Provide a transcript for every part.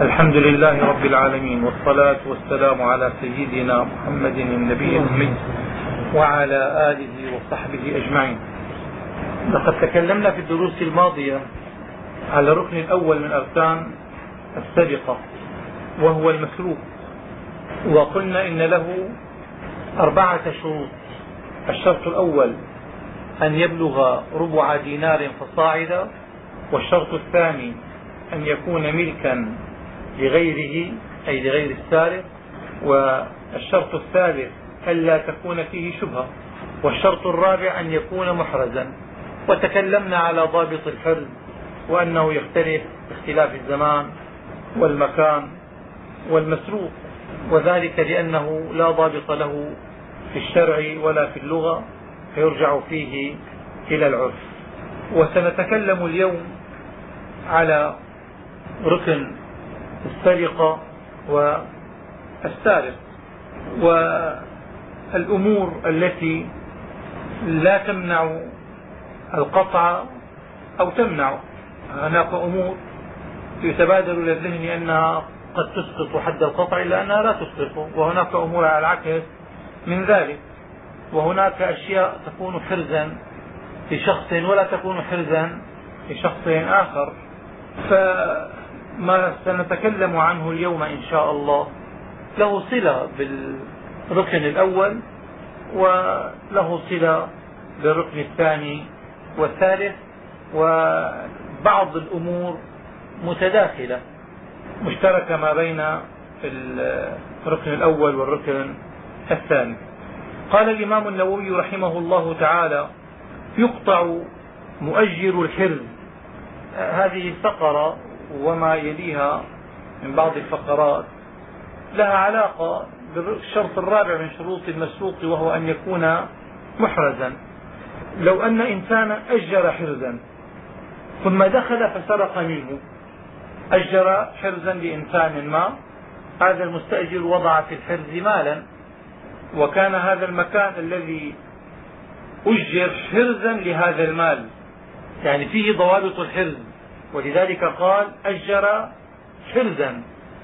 الحمد لله رب العالمين والصلاة والسلام على سيدنا محمد النبي الأمي وعلى آله وصحبه أجمعين. لقد تكلمنا في الدروس الماضية على الركن الأول من أركان السرقة وهو المسروق وقلنا إن له أربعة شروط. الشرط الأول أن يبلغ ربع دينار فصاعدا والشرط الثاني أن يكون ملكا لغيره أي لغير السارق والشرط الثالث ألا تكون فيه شبهة والشرط الرابع أن يكون محرزا. وتكلمنا على ضابط الحرز وأنه يختلف باختلاف الزمان والمكان والمسروق وذلك لأنه لا ضابط له في الشرع ولا في اللغة فيرجع فيه إلى العرف. وسنتكلم اليوم على ركن السرقة والسارق والأمور التي لا تمنع القطع أو تمنع. هناك أمور يتبادر إلى الذهن أنها قد تسقط حد القطع إلا أنها لا تسقطه وهناك أمور على العكس من ذلك. وهناك أشياء تكون حرزا لشخص ولا تكون حرزا لشخص آخر. فما سنتكلم عنه اليوم إن شاء الله. له صلة بالركن الأول وله صلة بالركن الثاني والثالث وبعض الأمور متداخلة مشتركة ما بين الركن الأول والركن الثاني. قال الإمام النووي رحمه الله تعالى يقطع مؤجر الحرز. هذه الفقرة وما يليها من بعض الفقرات. لها علاقة بالشرط الرابع من شروط المسروق وهو أن يكون محرزا. لو أن إنسانا أجر حرزا ثم دخل فسرق منه. أجر حرزا لإنسان ما هذا المستأجر وضع في الحرز مالا. وكان هذا المكان الذي أجر حرزا لهذا المال. يعني فيه ضوابط الحرز. ولذلك قال أجر حرزا.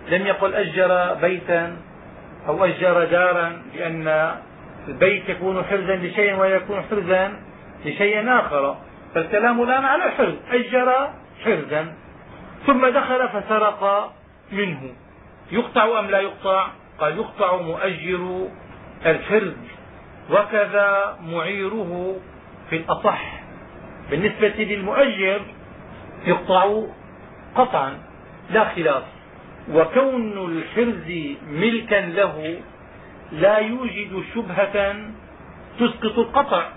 لم يقل أجر بيتا أو أجر دارا لأن البيت يكون حرزا لشيء ويكون حرزا لشيء آخر. فالكلام الآن على الحرز أجر حرزا. ثم دخل فسرق منه. يقطع أم لا يقطع؟ قال يقطع مؤجر الحرز. وكذا معيره في الأصح. بالنسبة للمؤجر يقطع قطعا لا خلاف. وكون الحرز ملكا له لا يوجد شبهة تسقط القطع.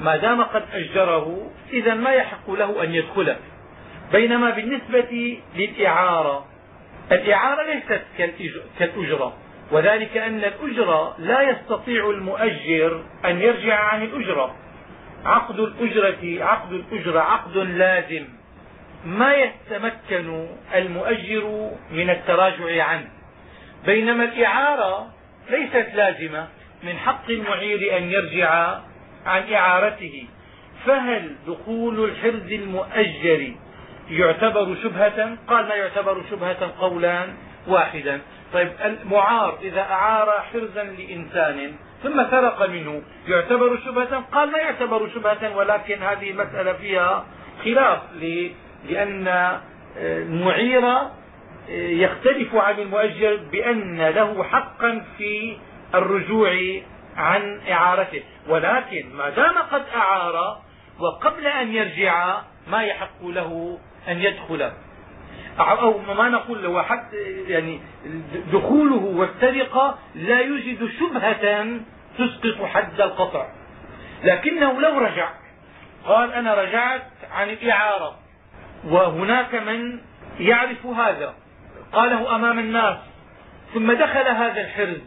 ما دام قد أجره إذا ما يحق له أن يدخله. بينما بالنسبة للإعارة الإعارة ليست كالأجرة. وذلك أن الأجرة لا يستطيع المؤجر أن يرجع عن الأجرة. عقد الأجرة عقد الأجرة عقد لازم. ما يتمكن المؤجر من التراجع عنه بينما الإعارة ليست لازمة من حق المعير أن يرجع عن إعارته. فهل دخول الحرز المؤجر يعتبر شبهة؟ قال ما يعتبر شبهة قولا واحدا. طيب المعار إذا أعار حرزا لإنسان ثم سرق منه يعتبر شبهة؟ قال لا يعتبر شبهة ولكن هذه المسألة فيها خلاف لأن المعير يختلف عن المؤجر بأن له حقا في الرجوع عن إعارته. ولكن ما دام قد أعار وقبل أن يرجع ما يحق له أن يدخل. أو ما نقول له حتى يعني دخوله والسرقة لا يوجد شبهة تسقط حد القطع. لكنه لو رجع قال أنا رجعت عن الإعارة. وهناك من يعرف هذا. قاله أمام الناس. ثم دخل هذا الحرز.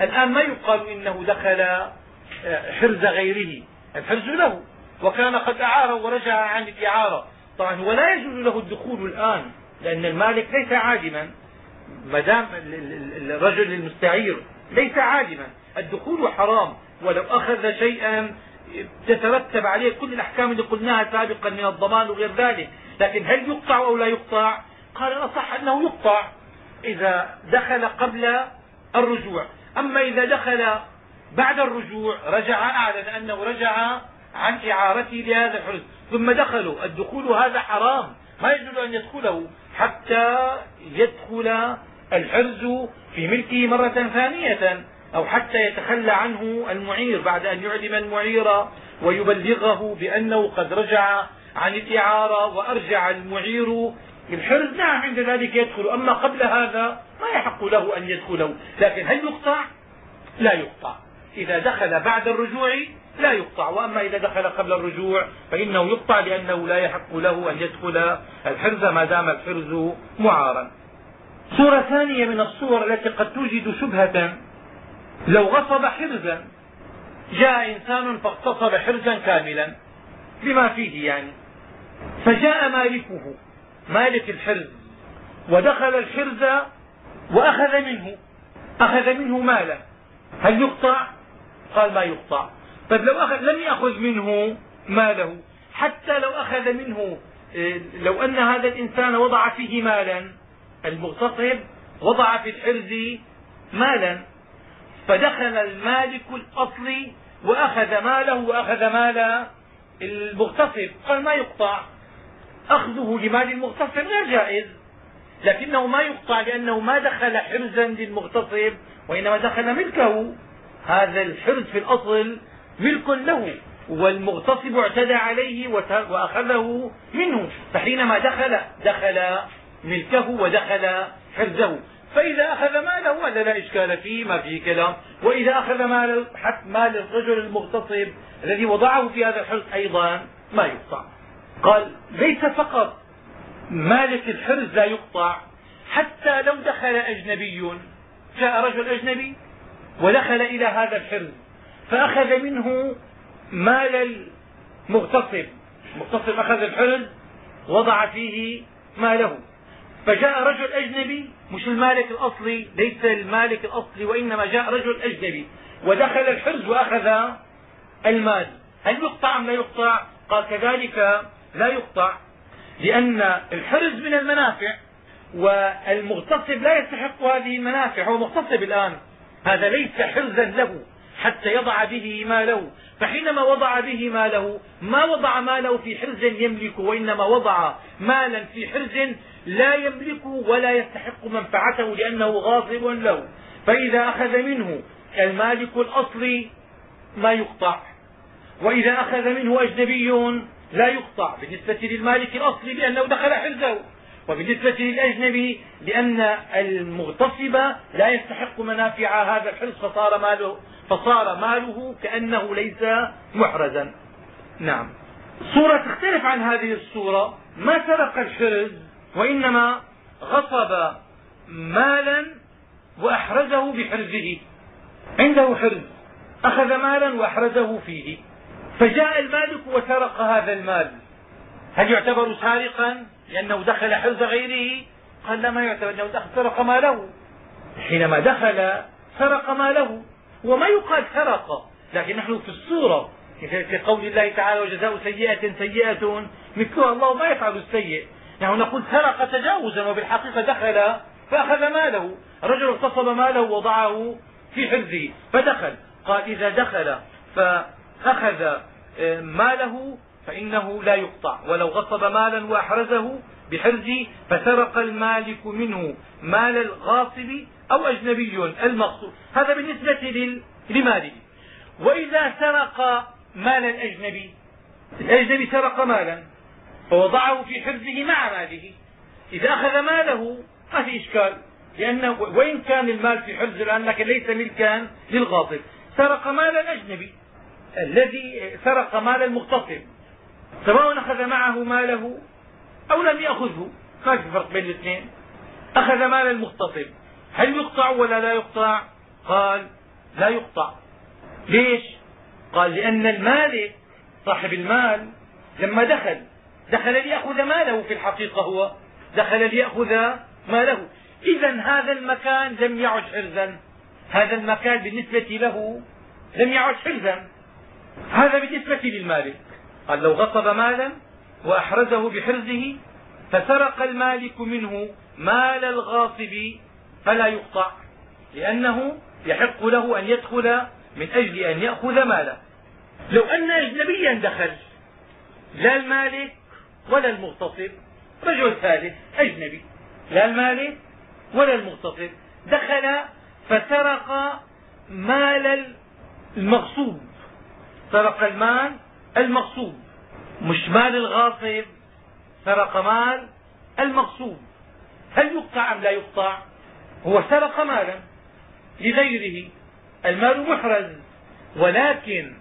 الآن ما يقال إنه دخل آه، حرز غيره. الحرز له. وكان قد أعار ورجع عن الإعارة. طبعا هو لا يجوز له الدخول الآن لأن المالك ليس عادما. ما دام الرجل المستعير ليس عادما. الدخول حرام. ولو أخذ شيئا تترتب عليه كل الأحكام اللي قلناها سابقا من الضمان وغير ذلك. لكن هل يقطع أو لا يقطع؟ قال الأصح أنه يقطع إذا دخل قبل الرجوع. أما إذا دخل بعد الرجوع رجع أعلن أنه رجع عن إعارته لهذا الحرز ثم دخلوا. الدخول هذا حرام. ما يجوز أن يدخله حتى يدخل الحرز في ملكه مرة ثانية أو حتى يتخلى عنه المعير بعد أن يعلم المعير ويبلغه بأنه قد رجع عن الإعارة وأرجع المعير. الحرز نعم عند ذلك يدخل. أما قبل هذا ما يحق له أن يدخله. لكن هل يقطع؟ لا يقطع. إذا دخل بعد الرجوع لا يقطع. وأما إذا دخل قبل الرجوع فإنه يقطع لأنه لا يحق له أن يدخل. الحرز ما دام الحرز معارا. صورة ثانية من الصور التي قد توجد شبهة. لو غصب حرزا جاء إنسان فاغتصب حرزا كاملا. بما فيه يعني؟ فجاء مالكه مالك الحرز ودخل الحرز وأخذ منه أخذ منه مالا هل يقطع؟ قال ما يقطع. طيب لو أخذ لم يأخذ منه ماله. حتى لو أخذ منه إيه، لو أن هذا الإنسان وضع فيه مالا المغتصب وضع في الحرز مالا. فدخل المالك الأصلي وأخذ ماله وأخذ مال المغتصب. قال ما يقطع؟ أخذه لمال المغتصب غير جائز. لكنه ما يقطع لأنه ما دخل حرزا للمغتصب وإنما دخل ملكه. هذا الحرز في الأصل ملك له والمغتصب اعتدى عليه وأخذه منه. فحينما دخل دخل ملكه ودخل حرزه. فإذا أخذ ماله هذا لا إشكال فيه ما فيه كلام. وإذا أخذ مال مال الرجل المغتصب الذي وضعه في هذا الحرز أيضا ما يقطع. قال ليس فقط مالك الحرز لا يقطع حتى لو دخل أجنبي جاء رجل أجنبي ودخل إلى هذا الحرز فأخذ منه مال المغتصب المغتصب أخذ الحرز وضع فيه ماله. فجاء رجل أجنبي مش المالك الأصلي ليس المالك الأصلي وإنما جاء رجل أجنبي ودخل الحرز وأخذ المال. هل يقطع أم لا يقطع؟ قال كذلك لا يقطع لأن الحرز من المنافع والمغتصب لا يستحق هذه المنافع هو مغتصب الآن. هذا ليس حرزا له حتى يضع به ماله فحينما وضع به ماله ما وضع ماله في حرز يملكه وإنما وضع مالا في حرز لا يملكه ولا يستحق منفعته لأنه غاصب له. فإذا أخذ منه المالك الأصلي ما يقطع. وإذا أخذ منه أجنبي لا يقطع بالنسبة للمالك الأصلي لأنه دخل حرزه وبالنسبة للأجنبي لأن المغتصب لا يستحق منافع هذا الحرز فصار ماله, فصار ماله كأنه ليس محرزا. نعم. صورة تختلف عن هذه الصورة ما سرق الحرز؟ وإنما غصب مالا وأحرزه بحرزه. عنده حرز. أخذ مالا وأحرزه فيه. فجاء المالك وسرق هذا المال. هل يعتبر سارقا؟ لأنه دخل حرز غيره. قال لا ما يعتبر انه دخل سرق ماله. حينما دخل سرق ماله. وما يقال سرق لكن نحن في الصورة في قول الله تعالى وجزاء سيئة سيئة مثلها الله ما يفعل السيء. نحن نقول سرق تجاوزا وبالحقيقة دخل فأخذ ماله. الرجل اغتصب ماله ووضعه في حرزه فدخل. قال إذا دخل فأخذ آه، ماله فإنه لا يقطع. ولو غصب مالا وأحرزه بحرز فسرق المالك منه مال الغاصب أو أجنبي المقصود. هذا بالنسبة لماله. وإذا سرق مال الأجنبي الأجنبي سرق مالا فوضعه في حرزه مع ماله. إذا أخذ ماله ما في إشكال لأنه وإن كان المال في حرز الآن لكن ليس ملكا للغاصب. سرق مال الأجنبي الذي سرق مال المغتصب سواء أخذ معه ماله أو لم يأخذه. ما في فرق بين الاثنين. أخذ مال المغتصب هل يقطع ولا لا يقطع؟ قال لا يقطع. ليش؟ قال لأن المالك صاحب المال لما دخل دخل ليأخذ ماله في الحقيقة هو. دخل ليأخذ ماله. إذا هذا المكان لم يعد حرزا. هذا المكان بالنسبة له لم يعد حرزا. هذا بالنسبة للمالك. قال لو غصب مالا وأحرزه بحرزه فسرق المالك منه مال الغاصب فلا يقطع لأنه يحق له أن يدخل من أجل أن يأخذ ماله لو أن أجنبيا دخل لا المالك ولا المغتصب رجل ثالث أجنبي لا المالك ولا المغتصب دخل فسرق مال المغصوب. سرق المال المغصوب مش مال الغاصب سرق مال المغصوب هل يقطع أم لا يقطع؟ هو سرق مالا لغيره. المال محرز. ولكن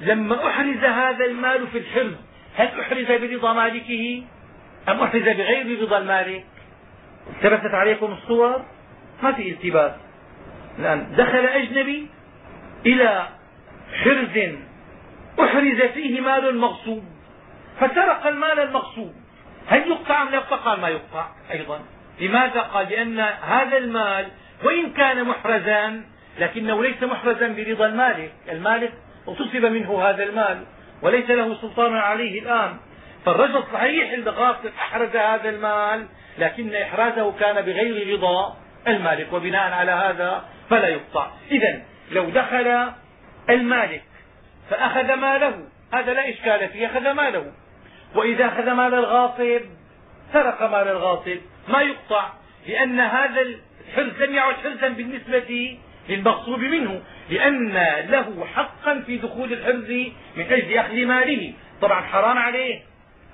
لما أحرز هذا المال في الحرز هل أحرز برضا مالكه؟ أم أحرز بغير رضا المالك؟ التبست عليكم الصور؟ ما في التباس. الآن دخل أجنبي إلى حرز أحرز فيه مال مغصوب. فسرق المال المغصوب. هل يقطع أم لا يقطع؟ قال ما يقطع أيضا. لماذا؟ قال لأن هذا المال وإن كان محرزا لكنه ليس محرزا برضا المالك المالك اغتصب منه هذا المال وليس له سلطان عليه الآن. فالرجل صحيح الغاصب أحرز هذا المال لكن إحرازه كان بغير رضا المالك. وبناء على هذا فلا يقطع. إذا لو دخل المالك فأخذ ماله. هذا لا إشكال فيه أخذ ماله. وإذا أخذ مال الغاصب سرق مال الغاصب. ما يقطع لأن هذا الحرز لم يعد حرزا بالنسبة للمغصوب منه لأن له حقا في دخول الحرز من أجل أخذ ماله. طبعا حرام عليه.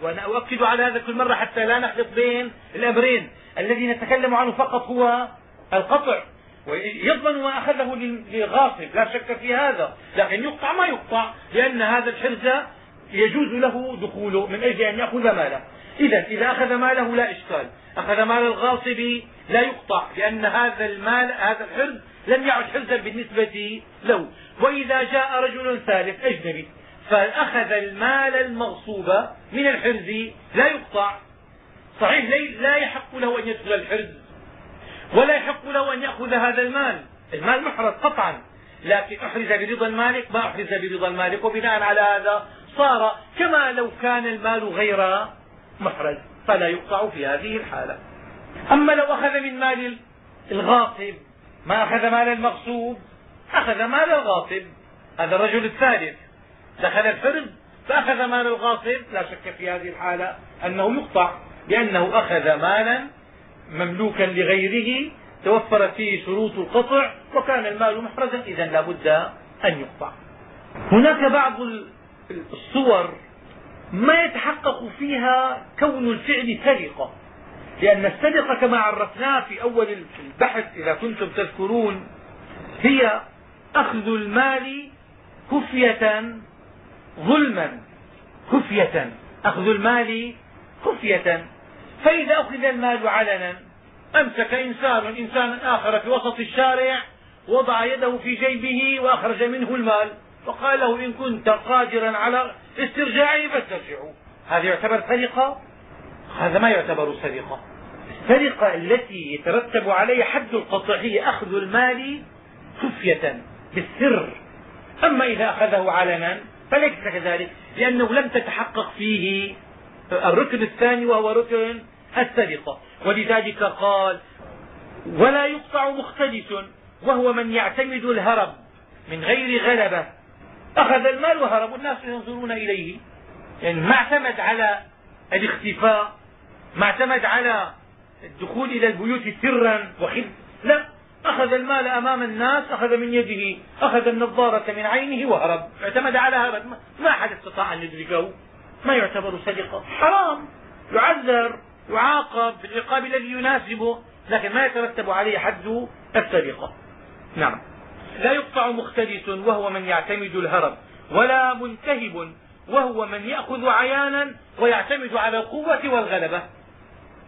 وأنا أؤكد على هذا كل مرة حتى لا نخلط بين الأمرين. الذي نتكلم عنه فقط هو القطع. ويضمن ما أخذه للغاصب. لا شك في هذا. لكن يقطع ما يقطع لأن هذا الحرز يجوز له دخوله من أجل أن يأخذ ماله. إذا إذا أخذ ماله لا إشكال. أخذ مال الغاصب لا يقطع لأن هذا المال هذا الحرز لم يعد حرزا بالنسبة له. وإذا جاء رجل ثالث أجنبي فأخذ المال المغصوب من الحرز لا يقطع. صحيح لا يحق له أن يدخل الحرز. ولا يحق له أن يأخذ هذا المال. المال محرز قطعا. لكن أحرز برضا المالك ما أحرز برضا المالك. وبناء على هذا صار كما لو كان المال غير محرز فلا يقطع في هذه الحالة. أما لو أخذ من مال الغاصب ما أخذ مال المغصوب أخذ مال الغاصب. هذا الرجل الثالث. دخل الحرز فأخذ مال الغاصب. لا شك في هذه الحالة أنه يقطع لأنه أخذ مالا مملوكا لغيره توفرت فيه شروط القطع وكان المال محرزا إذا لا بد أن يقطع. هناك بعض الصور ما يتحقق فيها كون الفعل سرقة لأن السرقة كما عرفناه في أول البحث إذا كنتم تذكرون هي أخذ المال خفية ظلما خفية أخذ المال خفية. فإذا أخذ المال علنا أمسك إنسان إنسانا آخر في وسط الشارع وضع يده في جيبه وأخرج منه المال وقال له إن كنت قادرا على استرجاعه فاسترجعه. هذا يعتبر سرقة؟ هذا ما يعتبر سرقة. السرقة التي يترتب عليها حد القطع هي أخذ المال خفية بالسر. أما إذا أخذه علنا فليس كذلك لأنه لم تتحقق فيه الركن الثاني وهو ركن السرقة. ولذلك قال ولا يقطع مختلس وهو من يعتمد الهرب من غير غلبة. أخذ المال وهرب. والناس ينظرون إليه. يعني ما اعتمد على الاختفاء ما اعتمد على الدخول إلى البيوت سرا وخف لا. أخذ المال أمام الناس أخذ من يده أخذ النظارة من عينه وهرب. اعتمد على هذا. ما أحد استطاع أن يدركه. ما يعتبر سرقة حرام. يعذر يعاقب بالعقاب الذي يناسبه لكن ما يترتب عليه حد السرقة نعم. لا يقطع مختلس وهو من يعتمد الهرب ولا منتهب وهو من يأخذ عيانا ويعتمد على القوة والغلبة.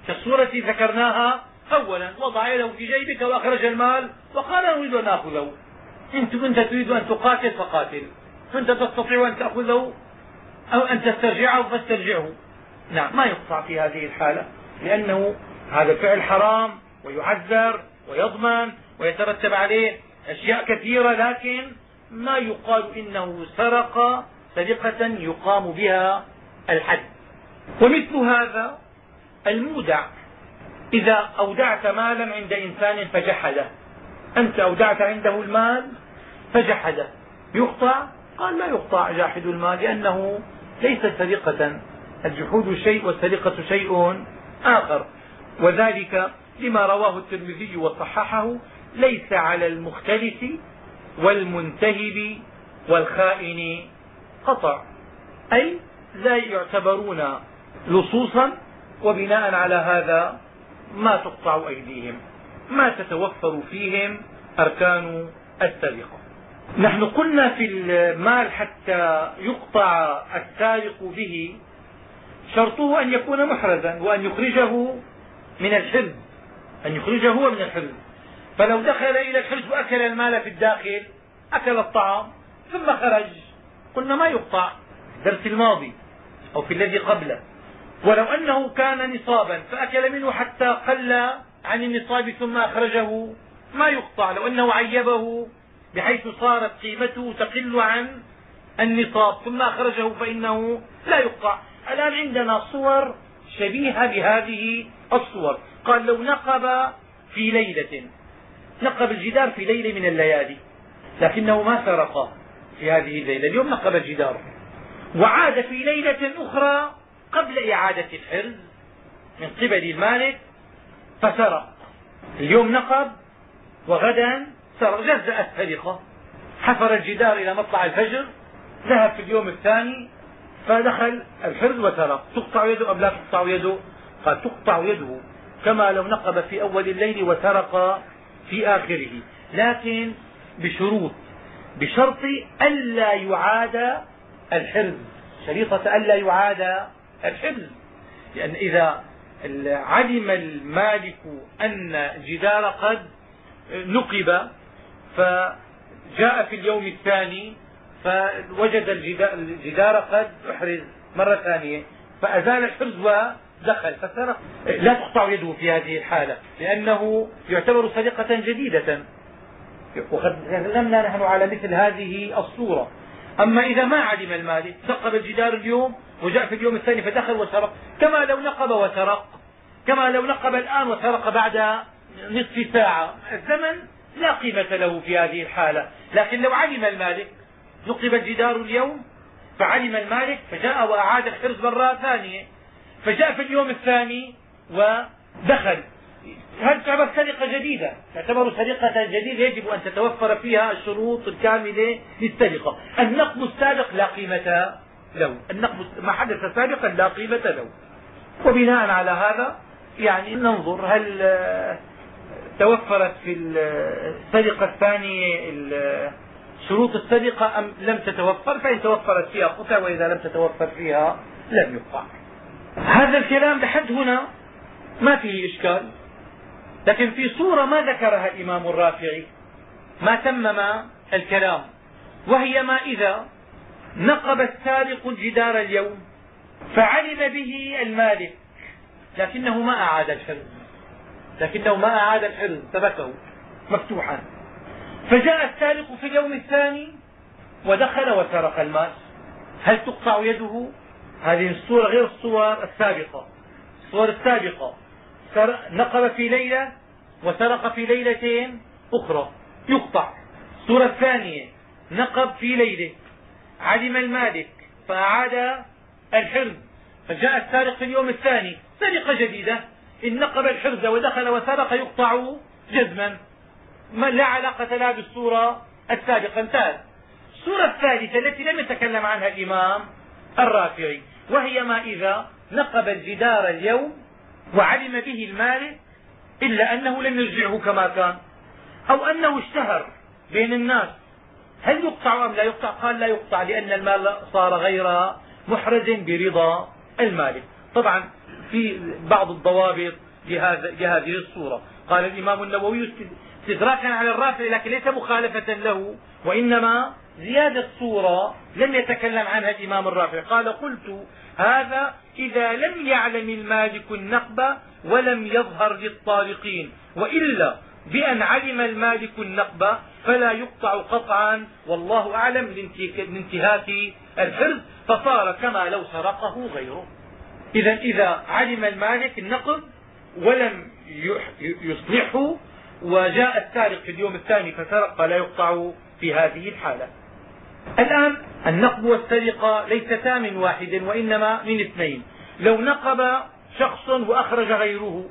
كالصورة ذكرناها أولا وضع يده في جيبك وأخرج المال وقال أريد أن آخذه. إن كنت تريد أن تقاتل فقاتل. كنت تستطيع أن تأخذه أو أن تسترجعه فاسترجعه. نعم ما يقطع في هذه الحالة لأنه هذا الفعل حرام ويعذر ويضمن ويترتب عليه أشياء كثيرة لكن ما يقال إنه سرق سرقة يقام بها الحد. ومثل هذا المودع. إذا أودعت مالا عند إنسان فجحده. أنت أودعت عنده المال فجحده. يقطع؟ قال لا يقطع جاحد المال لأنه ليست سرقة الجحود شيء والسرقة شيء آخر. وذلك لما رواه الترمذي وصححه ليس على المختلف والمنتهب والخائن قطع. أي لا يعتبرون لصوصا وبناء على هذا ما تقطع أيديهم ما تتوفر فيهم أركان السرقة. نحن قلنا في المال حتى يقطع السارق به شرطه أن يكون محرزا وأن يخرجه من الحرز أن يخرجه هو من الحرز فلو دخل إلى الحرز وأكل المال في الداخل أكل الطعام ثم خرج. قلنا ما يقطع الدرس الماضي أو في الذي قبله. ولو أنه كان نصابا فأكل منه حتى قل عن النصاب ثم أخرجه ما يقطع. لو أنه عيبه بحيث صارت قيمته تقل عن النصاب ثم أخرجه فإنه لا يقطع. الآن عندنا صور شبيهة بهذه الصور. قال لو نقب في ليلة نقب الجدار في ليلة من الليالي لكنه ما سرق في هذه الليلة. اليوم نقب الجدار. وعاد في ليلة أخرى قبل إعادة الحرز من قبل المالك فسرق. اليوم نقب وغدا جزأ السرقة حفر الجدار إلى مطلع الفجر ذهب في اليوم الثاني فدخل الحرز وسرق تقطع يده أم لا تقطع يده؟ قال تقطع يده كما لو نقب في أول الليل وسرق في آخره. لكن بشروط بشرط ألا يعاد الحرز. شريطة ألا يعاد الحفظ لأن إذا علم المالك أن الجدار قد نقب فجاء في اليوم الثاني فوجد الجدار قد احرز مرة ثانية فأزال الحرز ودخل فسرق لا تقطع يده في هذه الحالة لأنه يعتبر سرقة جديدة. وقد تكلمنا نحن على مثل هذه الصورة. أما إذا ما علم المالك نقب الجدار اليوم وجاء في اليوم الثاني فدخل وسرق كما لو نقب وسرق كما لو نقب الآن وسرق بعد نصف ساعة. الزمن لا قيمة له في هذه الحالة. لكن لو علم المالك نقب الجدار اليوم فعلم المالك فجاء وأعاد الحرز مرة ثانية. فجاء في اليوم الثاني ودخل. هل تعتبر سرقة جديدة؟ تعتبر سرقة جديدة يجب أن تتوفر فيها الشروط الكاملة للسرقة. النقب السابق لا قيمة له. النقب ما حدث سابقا لا قيمة له. وبناء على هذا يعني ننظر هل توفرت في السرقة الثانية شروط السرقة أم لم تتوفر؟ فإن توفرت فيها قطع وإذا لم تتوفر فيها لم يقطع. هذا الكلام لحد هنا ما فيه إشكال. لكن في صورة ما ذكرها الإمام الرافعي ما تمم الكلام وهي ما إذا نقب السارق الجدار اليوم فعلم به المالك لكنه ما أعاد الحرز لكنه ما أعاد الحرز تركه مفتوحا. فجاء السارق في اليوم الثاني ودخل وسرق المال هل تقطع يده؟ هذه الصورة غير الصور السابقة. الصور السابقة. نقب في ليلة وسرق في ليلتين أخرى. يقطع. الصورة الثانية. نقب في ليلة. علم المالك. فأعاد الحرز فجاء السارق في اليوم الثاني. سرقة جديدة. إن نقب الحرز ودخل وسرق يقطع جزما. ما لا علاقة لها بالصورة السابقة. انتهت. الصورة الثالثة التي لم يتكلم عنها الإمام الرافعي وهي ما إذا نقب الجدار اليوم وعلم به المالك إلا أنه لم يرجعه كما كان أو أنه اشتهر بين الناس. هل يقطع أم لا يقطع؟ قال لا يقطع لأن المال صار غير محرز برضا المالك طبعا في بعض الضوابط لهذه الصورة. قال الإمام النووي استدراكا على الرافع لكن ليس مخالفة له وإنما زيادة صورة لم يتكلم عنها الإمام الرافع. قال قلت هذا إذا لم يعلم المالك النقب ولم يظهر للطارقين وإلا بأن علم المالك النقب فلا يقطع قطعا والله أعلم لانتهاك الحرز فصار كما لو سرقه غيره. إذا إذا علم المالك النقب ولم يصلحه وجاء السارق في اليوم الثاني فسرق فلا يقطع في هذه الحالة. الآن النقب والسرقة ليستا من واحد وإنما من اثنين. لو نقب شخص وأخرج غيره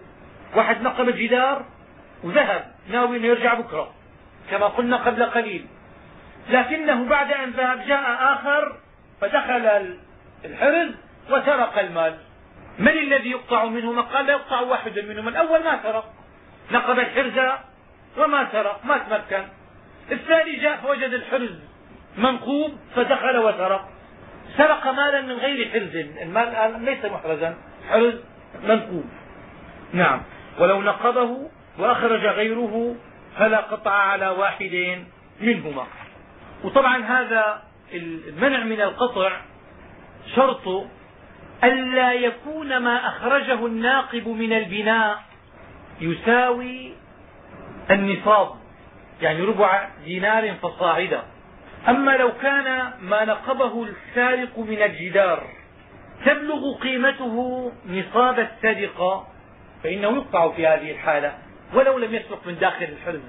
واحد نقب الجدار وذهب ناوي إنه يرجع بكرة كما قلنا قبل قليل. لكنه بعد أن ذهب جاء آخر فدخل الحرز وسرق المال. من الذي يقطع منهما قال لا يقطع واحد منهما الأول ما سرق. نقب الحرز وما سرق ما تمكن. الثاني جاء فوجد الحرز منقوب فدخل وسرق. سرق مالا من غير حرز. المال ليس محرزا حرز منقوب. نعم. ولو نقبه وأخرج غيره فلا قطع على واحد منهما. وطبعا هذا المنع من القطع شرط ألا يكون ما أخرجه الناقب من البناء يساوي النصاب يعني ربع دينار فصاعدا أما لو كان ما نقبه السارق من الجدار تبلغ قيمته نصاب السرقة فإنه يقطع في هذه الحالة ولو لم يسرق من داخل الحرز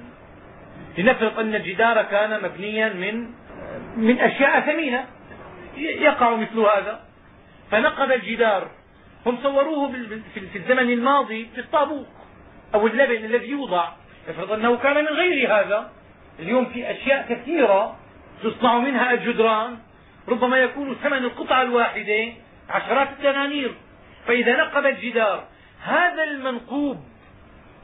لنفرض أن الجدار كان مبنيا من من أشياء ثمينة يقع مثل هذا. فنقب الجدار. هم صوروه في الزمن الماضي في الطابوق. أو اللبن الذي يوضع. افرض أنه كان من غير هذا. اليوم في أشياء كثيرة تصنع منها الجدران. ربما يكون ثمن القطعة الواحدة عشرات الدنانير. فإذا نقب الجدار هذا المنقوب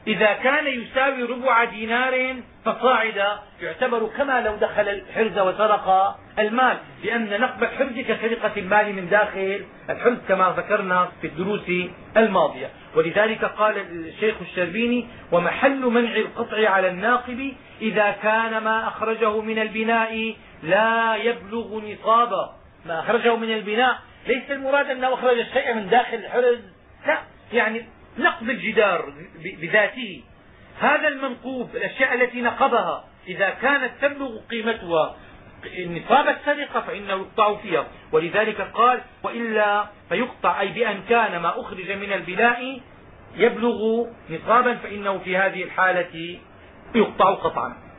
إذا كان يساوي ربع دينار فصاعدا يعتبر كما لو دخل الحرز وسرق المال لأن نقب الحرز كسرقة المال من داخل الحرز كما ذكرنا في الدروس الماضية. ولذلك قال الشيخ الشربيني ومحل منع القطع على الناقب إذا كان ما أخرجه من البناء لا يبلغ نصابا ما أخرجه من البناء ليس المراد أنه أخرج الشيء من داخل الحرز لا يعني نقب الجدار بذاته. هذا المنقوب الأشياء التي نقبها إذا كانت تبلغ قيمتها نصاب السرقة فإنه يقطع فيها. ولذلك قال وإلا فيقطع أي بأن كان ما أخرج من البناء يبلغ نصابا فإنه في هذه الحالة يقطع قطعا.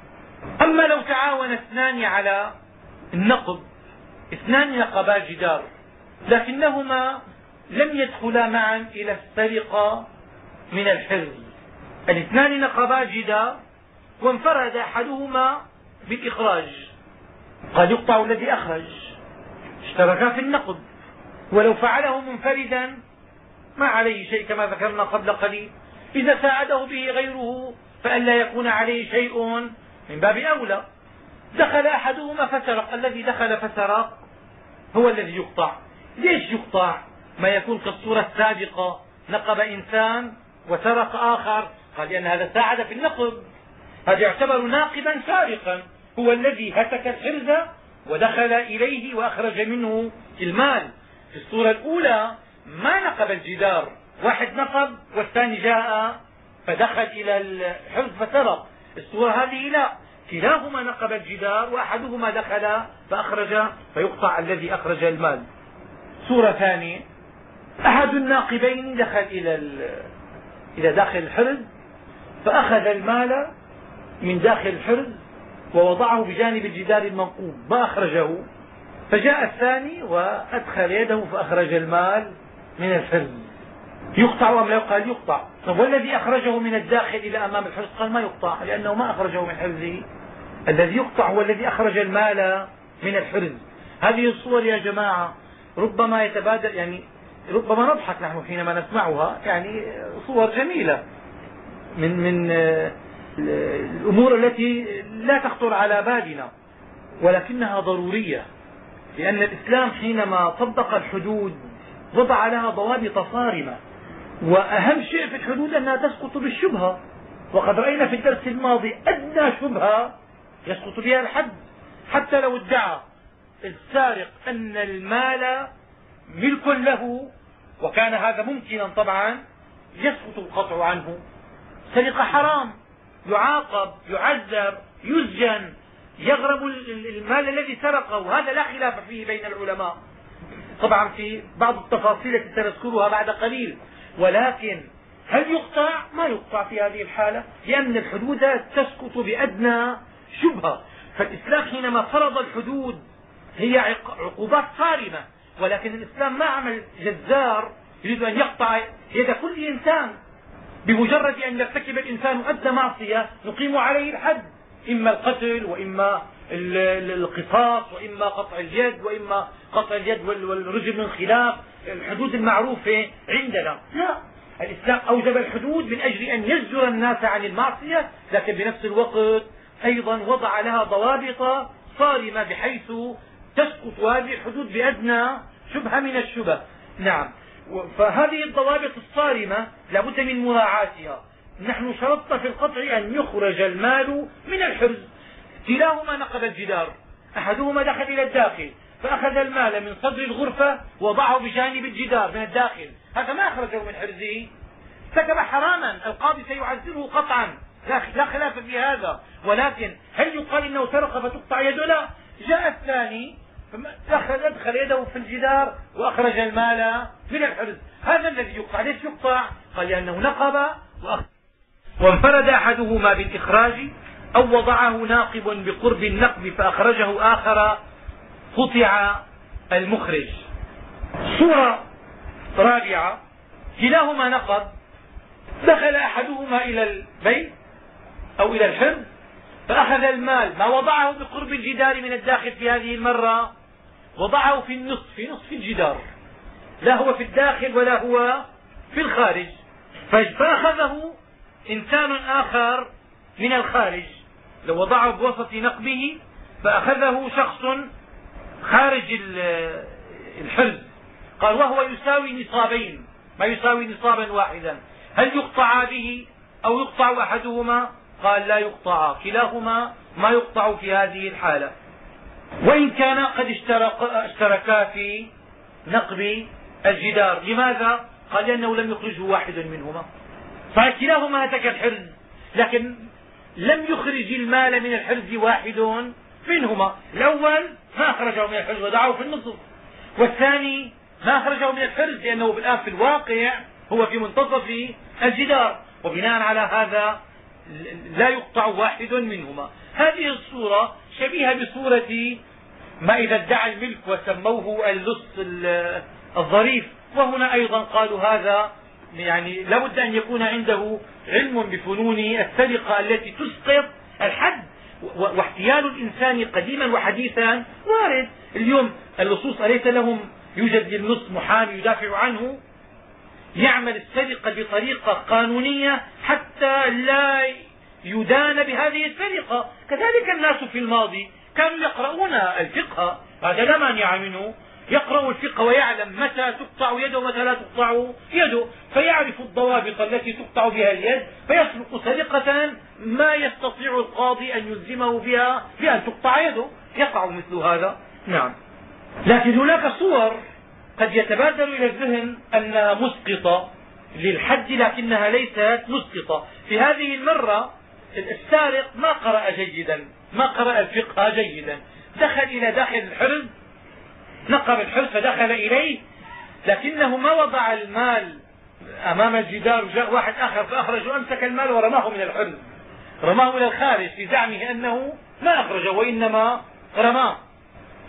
أما لو تعاون اثنان على النقب اثنان نقبا جدار لكنهما لم يدخلا معا إلى السرقة من الحرز. الاثنان نقبا جدار وانفرد أحدهما بالإخراج قد يقطع الذي أخرج. اشتركا في النقد. ولو فعله منفردا ما عليه شيء كما ذكرنا قبل قليل. إذا ساعده به غيره فألا يكون عليه شيء من باب أولى. دخل أحدهما فسرق. الذي دخل فسرق هو الذي يقطع. ليش يقطع؟ ما يكون كالصورة السابقة. نقب إنسان وسرق آخر. قال لأن هذا ساعد في النقب. هذا يعتبر ناقبا سارقا هو الذي هتك الحرز ودخل إليه وأخرج منه المال. في الصورة الأولى ما نقب الجدار. واحد نقب والثاني جاء فدخل إلى الحرز فسرق. الصورة هذه لا. كلاهما نقب الجدار وأحدهما دخل فأخرج فيقطع الذي أخرج المال. صورة ثانية. أحد الناقبين دخل إلى إلى داخل الحرز فأخذ المال من داخل الحرز ووضعه بجانب الجدار المنقوب ما أخرجه. فجاء الثاني وأدخل يده فأخرج المال من الحرز. يقطع أم لا يقطع يقطع. طب والذي أخرجه من الداخل إلى أمام الحرز؟ قال ما يقطع لأنه ما أخرجه من حرزه. الذي يقطع هو الذي أخرج المال من الحرز. هذه الصور يا جماعة ربما يتبادل يعني ربما نضحك نحن حينما نسمعها يعني صور جميلة من من الأمور التي لا تخطر على بالنا ولكنها ضرورية لأن الإسلام حينما طبق الحدود وضع لها ضوابط صارمة وأهم شيء في الحدود أنها تسقط بالشبهة وقد رأينا في الدرس الماضي أدنى شبهة يسقط بها الحد حتى لو ادعى السارق أن المال ملك له وكان هذا ممكنا طبعا يسقط القطع عنه. سرقة حرام يعاقب يعذر يسجن يغرم المال الذي سرقه. وهذا لا خلاف فيه بين العلماء. طبعا في بعض التفاصيل التي سنذكرها بعد قليل. ولكن هل يقطع؟ ما يقطع في هذه الحالة لأن الحدود تسقط بأدنى شبهة. فالإسلام حينما فرض الحدود هي عقوبات صارمة. ولكن الإسلام ما عمل جزار يريد أن يقطع يد كل إنسان بمجرد أن يرتكب الإنسان أدنى معصية نقيم عليه الحد. إما القتل وإما القصاص وإما قطع اليد وإما قطع اليد والرجل من خلاف. الحدود المعروفة عندنا. لا. الإسلام أوجب الحدود من أجل أن يزجر الناس عن المعصية لكن بنفس الوقت أيضا وضع لها ضوابط صارمة بحيث تسقط هذه الحدود بأدنى شبهة من الشبه. نعم. فهذه الضوابط الصارمة لابد من مراعاتها. نحن شرطنا في القطع أن يخرج المال من الحرز. كلاهما نقض الجدار. أحدهما دخل إلى الداخل فأخذ المال من صدر الغرفة وضعه بجانب الجدار من الداخل. هذا ما أخرجه من حرزه. ارتكب حراما. القاضي سيعزره قطعا. لا خلاف في هذا. ولكن هل يقال إنه سرق فتقطع يده؟ لا. جاء الثاني أخرج ادخل يده في الجدار وأخرج المال من الحرز. هذا الذي يقطع ليش يقطع؟ قال لأنه نقب وانفرد أحدهما بالإخراج أو وضعه ناقب بقرب النقب فأخرجه آخر قطع المخرج. صورة رابعة. كلاهما نقب. دخل أحدهما إلى البيت أو إلى الحرز فأخذ المال ما وضعه بقرب الجدار من الداخل في هذه المرة وضعه في النصف في نصف الجدار. لا هو في الداخل ولا هو في الخارج. فأخذه إنسان آخر من الخارج. لو وضعه بوسط نقبه فأخذه شخص خارج الحرز قال وهو يساوي نصابين ما يساوي نصابا واحدا. هل يقطع به أو يقطع أحدهما؟ قال لا يقطع. كلاهما ما يقطع في هذه الحالة. وإن كان قد اشترك اشتركا في نقب الجدار. لماذا؟ قال لأنه لم يخرجه واحد منهما. صحيح كلاهما هتك الحرز لكن لم يخرج المال من الحرز واحد منهما. الأول ما أخرجه من الحرز ودعه في النصف والثاني ما أخرجه من الحرز لأنه الآن في الواقع هو في منتصف الجدار. وبناء على هذا لا يقطع واحد منهما. هذه الصورة شبيهة بصورة ما إذا ادعى الملك وسموه اللص الظريف. وهنا أيضا قالوا هذا يعني لابد أن يكون عنده علم بفنون السرقة التي تسقط الحد واحتيال الإنسان قديما وحديثا وارد. اليوم اللصوص أليس لهم يوجد للنص محامي يدافع عنه؟ يعمل السرقة بطريقة قانونية حتى لا يدان بهذه السرقة كذلك الناس في الماضي كانوا يقرؤون الفقه. هذا لا مانع منه. يقرأ الفقه ويعلم متى تقطع يده ومتى لا تقطع يده. فيعرف الضوابط التي تقطع بها اليد. فيسرق سرقة ما يستطيع القاضي أن يلزمه بها بأن تقطع يده. يقع مثل هذا. نعم. لكن هناك صور قد يتبادر إلى الذهن أنها مسقطة للحد لكنها ليست مسقطة. في هذه المرة السارق ما قرأ جيدا ما قرأ الفقه جيدا. دخل إلى داخل الحرز نقب الحرز فدخل إليه لكنه ما وضع المال أمام الجدار وجاء واحد آخر فأخرج وأمسك المال ورماه من الحرز رماه إلى الخارج في زعمه أنه ما أخرجه وإنما رماه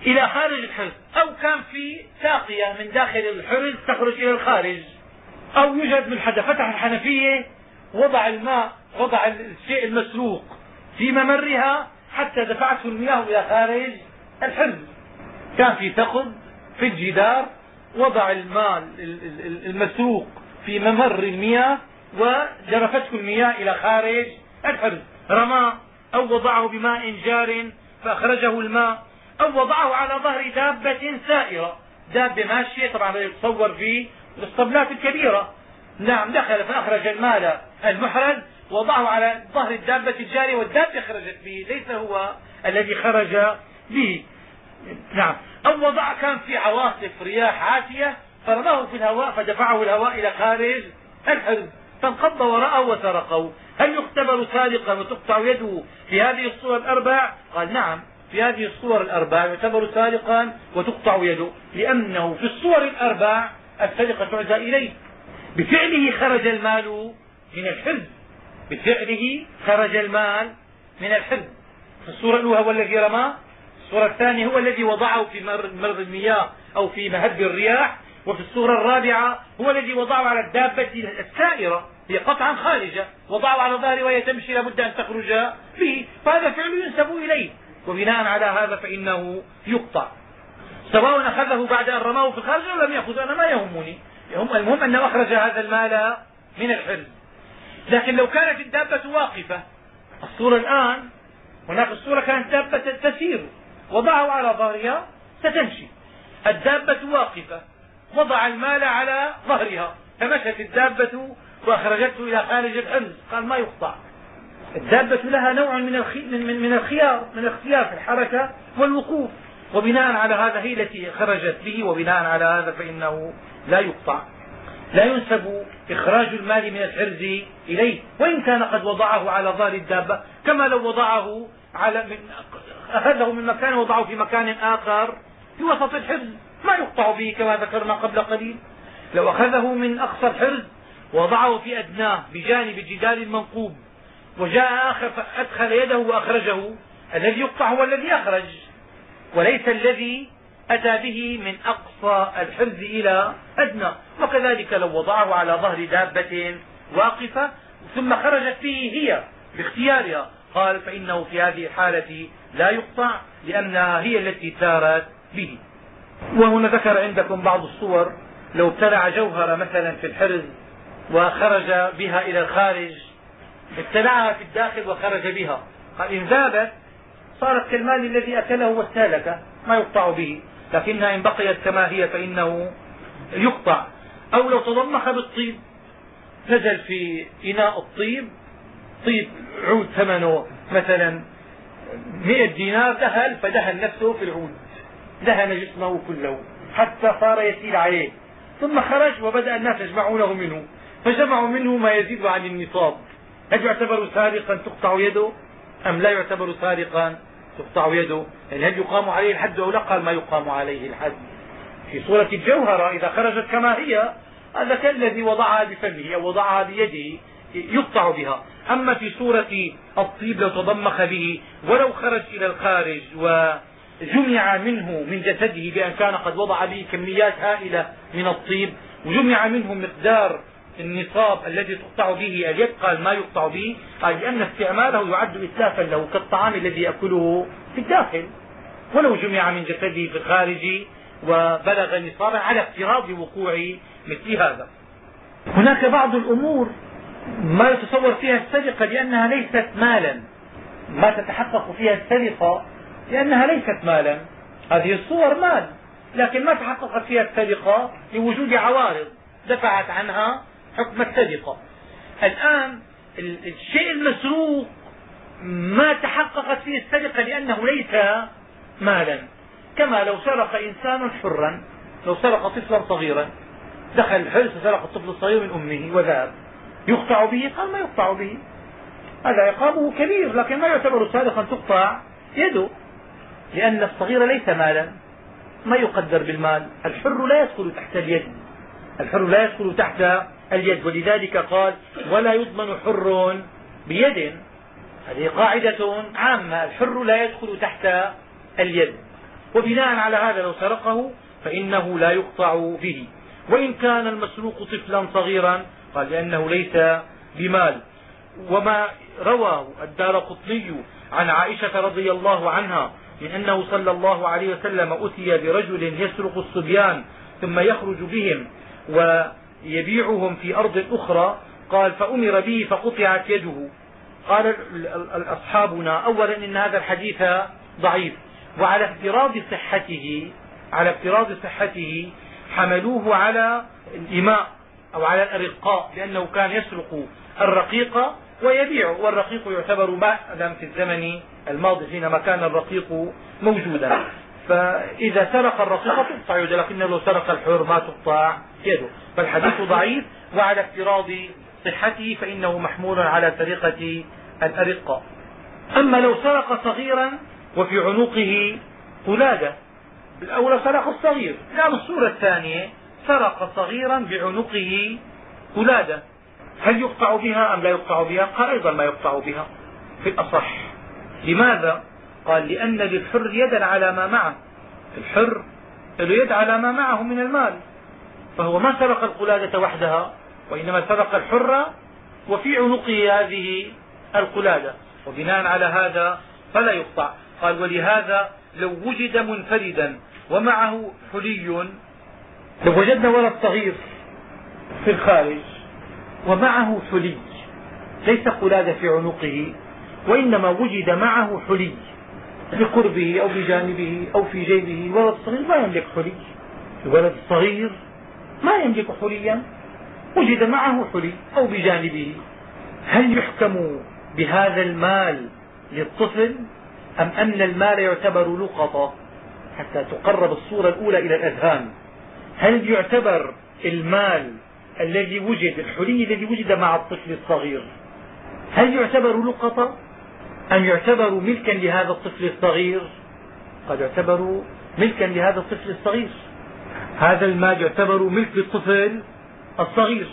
إلى خارج الحرز أو كان في ساقية من داخل الحرز تخرج إلى الخارج أو يوجد من حدا فتح الحنفية وضع الماء وضع الشيء المسروق في ممرها حتى دفعته المياه إلى خارج الحرز كان في ثقب في الجدار وضع الماء المسروق في ممر المياه وجرفته المياه إلى خارج الحرز رماه أو وضعه بماء جار فأخرجه الماء أو وضعه على ظهر دابة سائرة. دابة ماشية طبعا يتصور في الاسطبلات الكبيرة نعم دخل فأخرج المال المحرز. وضعه على ظهر الدابة الجارية والدابة خرجت به ليس هو الذي خرج به. نعم. أو وضع كان في عواصف رياح عاتية فرماه في الهواء فدفعه الهواء إلى خارج الحرز فانقض وراءه وسرقه. هل يختبر سارقا وتقطع يده في هذه الصور الأربع؟ قال نعم في هذه الصور الأربع يعتبر سارقا وتقطع يده لأنه في الصور الأربع السرقة تعزى إليه. بفعله خرج المال من الحرز بفعله خرج المال من في الصورة الأولى هو الذي رماه الصورة الثانية هو الذي وضعه في مرض المياه أو في مهب الرياح وفي الصورة الرابعة هو الذي وضعه على الدابة السائرة هي قطعا خارجة وضعه على ظهره وهي تمشي لابد أن تخرج به. فهذا فعل ينسب إليه. وبناء على هذا فإنه يقطع. سواء أخذه بعد أن رماه في الخارج أو لم يأخذ أنا ما يهمني. المهم أنه أخرج هذا المال من الحرز لكن لو كانت الدابة واقفة الصورة الآن هناك الصورة كانت دابة تسير وضعه على ظهرها ستمشي. الدابة واقفة وضع المال على ظهرها فمشت الدابة وأخرجته إلى خارج الحرز قال ما يقطع الدابة لها نوع من من من الخيار من الاختيار في الحركة والوقوف. وبناء على هذا هي التي خرجت به وبناء على هذا فإنه لا يقطع لا ينسب إخراج المال من الحرز إليه وإن كان قد وضعه على ظهر الدابة كما لو وضعه على من أخذه من مكان وضعه في مكان آخر في وسط الحرز. ما يقطع به كما ذكرنا قبل قليل. لو أخذه من أقصى الحرز وضعه في أدناه بجانب الجدار المنقوب وجاء آخر فأدخل يده وأخرجه الذي يقطع هو الذي أخرج وليس الذي أتى به من أقصى الحرز إلى أدنى وكذلك لو وضعه على ظهر دابة واقفة ثم خرجت به هي باختيارها. قال فإنه في هذه الحالة لا يقطع لأنها هي التي سارت به. وهنا ذكر عندكم بعض الصور لو ابتلع جوهرة مثلا في الحرز وخرج بها إلى الخارج ابتلعها في الداخل وخرج بها. قال إن ذابت صارت كالمال الذي أكله واستهلكه ما يقطع به. لكنها إن بقيت كما هي فإنه يقطع. أو لو تضمخ بالطيب نزل في إناء الطيب. طيب عود ثمنه مثلا مئة دينار دهل فدهن نفسه في العود. دهن جسمه كله حتى صار يسيل عليه. ثم خرج وبدأ الناس يجمعونه منه. فجمعوا منه ما يزيد عن النصاب. هل يعتبر سارقا تقطع يده؟ أم لا يعتبر سارقا؟ تقطع يده يعني هل يقام عليه الحد أو لا؟ قال ما يقام عليه الحد. في صورة الجوهرة إذا خرجت كما هي هذا كالذي وضعها بفمه أو وضعها بيده يقطع بها. أما في صورة الطيب لو تضمخ به ولو خرج إلى الخارج وجمع منه من جسده بأن كان قد وضع به كميات هائلة من الطيب وجمع منه مقدار النصاب الذي تقطع به اليد ما يقطع به قال لأن استعماله يعد إتلافا له كالطعام الذي يأكله في الداخل. ولو جمع من جسده في الخارج وبلغ نصابا على افتراض وقوع مثل هذا. هناك بعض الأمور ما يتصور فيها السرقة لأنها ليست مالا. ما تتحقق فيها السرقة لأنها ليست مالا. هذه الصور مال لكن ما تحققت فيها السرقة لوجود عوارض دفعت عنها حكم السرقة الآن الشيء المسروق ما تحققت فيه السرقة لأنه ليس مالا. كما لو سرق إنسان حرا لو سرق طفلا صغيرا دخل الحرس وسرق الطفل الصغير من أمه وذهب. يقطع به؟ قال ما يقطع به. هذا عقابه كبير لكن ما يعتبر سارقا تقطع يده. لأن الصغير ليس مالا. ما يقدر بالمال. الحر لا يدخل تحت اليد. الحر لا يدخل تحت اليد ولذلك قال ولا يضمن حر بيد. هذه قاعدة عامة الحر لا يدخل تحت اليد. وبناء على هذا لو سرقه فإنه لا يقطع به. وإن كان المسروق طفلا صغيرا قال لأنه ليس بمال. وما رواه الدار قطني عن عائشة رضي الله عنها من أنه صلى الله عليه وسلم أتي برجل يسرق الصبيان ثم يخرج بهم ويبيعهم في أرض أخرى قال فأمر به فقطعت يده. قال أصحابنا أولا إن هذا الحديث ضعيف. وعلى افتراض صحته على افتراض صحته حملوه على الإماء أو على الأرقاء لأنه كان يسرق الرقيق ويبيع والرقيق يعتبر مألا في الزمن الماضي حينما كان الرقيق موجودا. فإذا سرق الرقيق تقطع يده لكنه لو سرق الحر ما تقطع يده. فالحديث ضعيف وعلى افتراض صحته فإنه محمول على سرقة الأرقة أما لو سرق صغيرا وفي عنقه قلادة الأولى سرق الصغير. الآن الصورة الثانية سرق صغيرا بعنقه قلادة. هل يقطع بها أم لا يقطع بها؟ قال أيضا ما يقطع بها. في الأصح. لماذا؟ قال لأن للحر يدا على ما معه. الحر له يد على ما معه من المال. فهو ما سرق القلادة وحدها وإنما سرق الحر وفي عنقه هذه القلادة. وبناء على هذا فلا يقطع. قال ولهذا لو وجد منفردا ومعه حلي لو وجدنا ولد صغير في الخارج ومعه حلي ليس قلادة في عنقه وإنما وجد معه حلي. بقربه أو بجانبه أو في جيبه. ولد صغير ما يملك حلي. الولد الصغير ما يملك حليا. وجد معه حلي أو بجانبه. هل يحكم بهذا المال للطفل أم أن المال يعتبر لقطة حتى تقرب الصورة الأولى إلى الأذهان؟ هل يعتبر المال الذي وجد الحلي الذي وجد مع الطفل الصغير؟ هل يعتبر لقطة؟ أم يعتبر ملكا لهذا الطفل الصغير. قد يعتبر ملكا لهذا الطفل الصغير. هذا المال يعتبر ملك للطفل الصغير.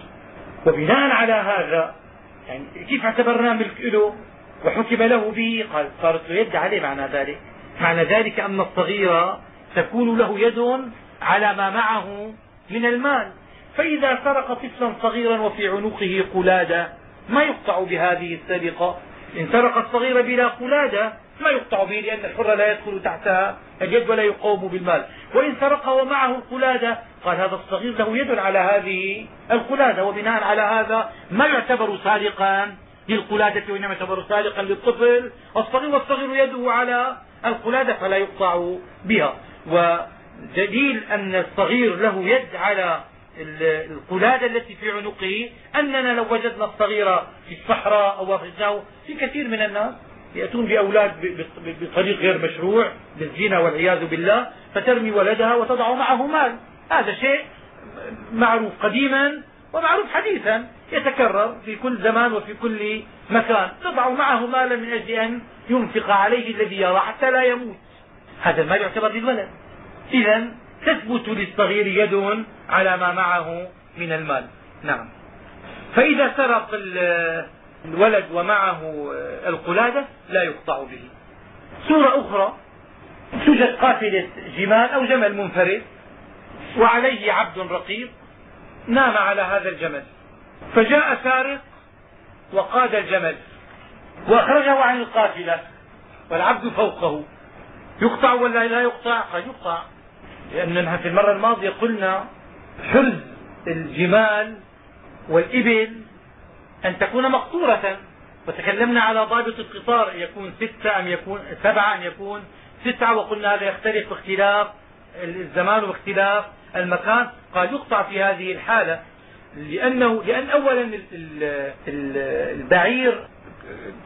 وبناء على هذا يعني كيف اعتبرناه ملك له وحكم له به. قال صارت له يد عليه معنى ذلك. معنى ذلك أن الصغير تكون له يد على ما معه من المال. فإذا سرق طفلا صغيرا وفي عنقه قلادة ما يقطع بهذه السرقة؟ إن سرق الصغير بلا قلادة ما يقطع به لأن الحر لا يدخل تحتها اليد ولا يقوم بالمال. وإن سرق ومعه القلادة قال هذا الصغير له يد على هذه القلادة وبناء على هذا ما يعتبر سارقا للقلادة وإنما يعتبر سارقا للطفل. الصغير والصغير يده على القلادة فلا يقطع بها. ودليل أن الصغير له يد على القلادة التي في عنقه أننا لو وجدنا الصغير في الصحراء أو أخرجناه في كثير من الناس يأتون بأولاد بطريق غير مشروع بالزنا والعياذ بالله فترمي ولدها وتضع معه مال. هذا شيء معروف قديما ومعروف حديثا يتكرر في كل زمان وفي كل مكان. تضع معه مالا من أجل أن ينفق عليه الذي يرى حتى لا يموت. هذا المال يعتبر للولد. إذا تثبت للصغير يد على ما معه من المال. نعم. فإذا سرق الولد ومعه القلادة لا يقطع به. سورة أخرى توجد قافلة جمال أو جمل منفرد وعليه عبد رقيق نام على هذا الجمل. فجاء سارق وقاد الجمل وأخرجه عن القافلة والعبد فوقه. يقطع ولا لا يقطع؟ قد يقطع. لأننا في المرة الماضية قلنا حرز الجمال والإبل أن تكون مقطورة وتكلمنا على ضابط القطار أن يكون ستة أم يكون سبعة أم يكون ستة وقلنا هذا يختلف باختلاف الزمان واختلاف المكان. قال يقطع في هذه الحالة لأنه لأن أولا البعير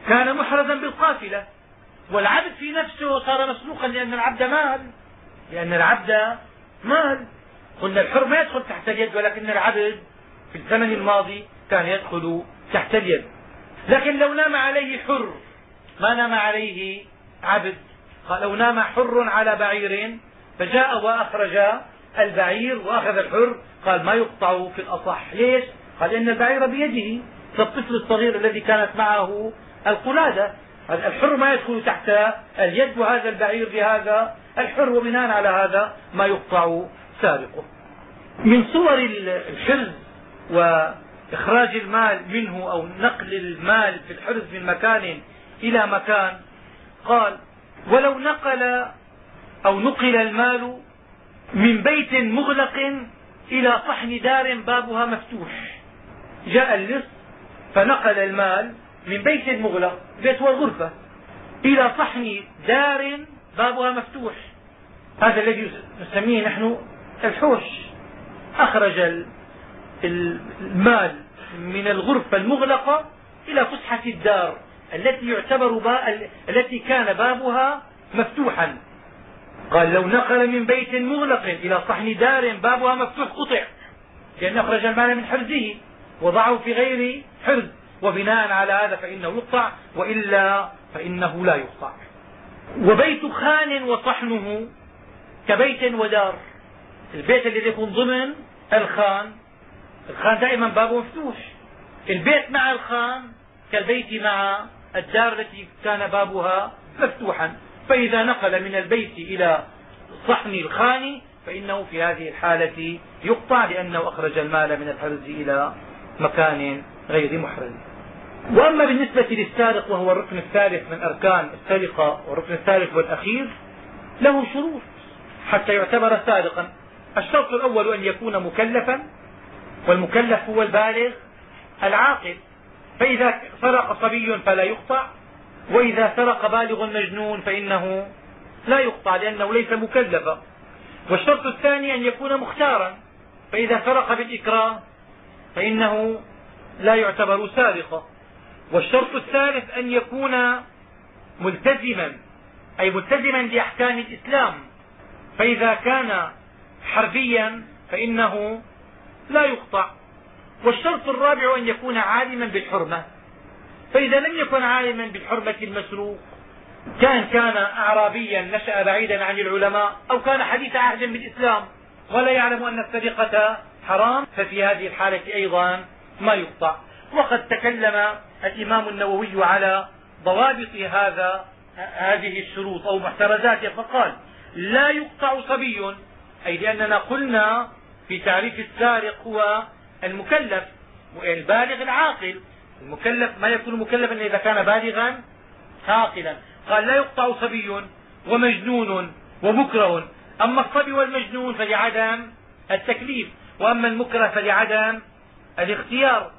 كان محرزا بالقافلة والعبد في نفسه صار مسروقا لأن العبد مال. لأن العبد مال. قلنا الحر ما يدخل تحت اليد ولكن العبد في الزمن الماضي كان يدخل تحت اليد. لكن لو نام عليه حر ما نام عليه عبد؟ قال لو نام حر على بعير فجاء وأخرج البعير وأخذ الحر. قال ما يقطع في الأصح. ليش؟ قال إن البعير بيده. فالطفل الصغير الذي كانت معه القلادة الحر ما يدخل تحت اليد وهذا البعير بهذا الحر وبناء على هذا ما يقطع سارقه. من صور الحرز وإخراج المال منه أو نقل المال في الحرز من مكان إلى مكان قال ولو نقل أو نقل المال من بيت مغلق إلى صحن دار بابها مفتوح جاء اللص فنقل المال من بيت مغلق بيت والغرفة. إلى صحن دار بابها مفتوح. هذا الذي نسميه نحن الحوش. أخرج المال من الغرفة المغلقة إلى فسحة الدار التي يعتبر التي كان بابها مفتوحا. قال لو نقل من بيت مغلق إلى صحن دار بابها مفتوح قطع لأن أخرج المال من حرزه وضعه في غير حرز. وبناء على هذا فإنه يقطع وإلا فإنه لا يقطع. وبيت خان وصحنه كبيت ودار. البيت الذي يكون ضمن الخان. الخان دائما بابه مفتوح. البيت مع الخان كالبيت مع الدار التي كان بابها مفتوحا. فإذا نقل من البيت إلى صحن الخان فإنه في هذه الحالة يقطع لأنه أخرج المال من الحرز إلى مكان غير محرز. وأما بالنسبة للسارق وهو الركن الثالث من أركان السرقة والركن الثالث والأخير له شروط حتى يعتبر سارقا. الشرط الأول أن يكون مكلفا والمكلف هو البالغ العاقل. فإذا سرق صبي فلا يقطع وإذا سرق بالغ مجنون فإنه لا يقطع لأنه ليس مكلفا. والشرط الثاني أن يكون مختارا فإذا سرق بالإكراه فإنه لا يعتبر سارقا. والشرط الثالث أن يكون ملتزما أي ملتزما بأحكام الإسلام. فإذا كان حربيا فإنه لا يقطع. والشرط الرابع أن يكون عالما بالحرمة. فإذا لم يكن عالما بالحرمة المسروق كان كان أعرابيا نشأ بعيدا عن العلماء أو كان حديث عهد بالإسلام ولا يعلم أن السرقة حرام ففي هذه الحالة أيضا ما يقطع. وقد تكلم الإمام النووي على ضوابط هذا هذه الشروط أو محترزاتها فقال لا يقطع صبي أي لأننا قلنا في تعريف السارق هو المكلف البالغ العاقل. المكلف ما يكون مكلفا إذا كان بالغا عاقلا. قال لا يقطع صبي ومجنون ومكره. أما الصبي والمجنون فلعدم التكليف وأما المكره فلعدم الاختيار.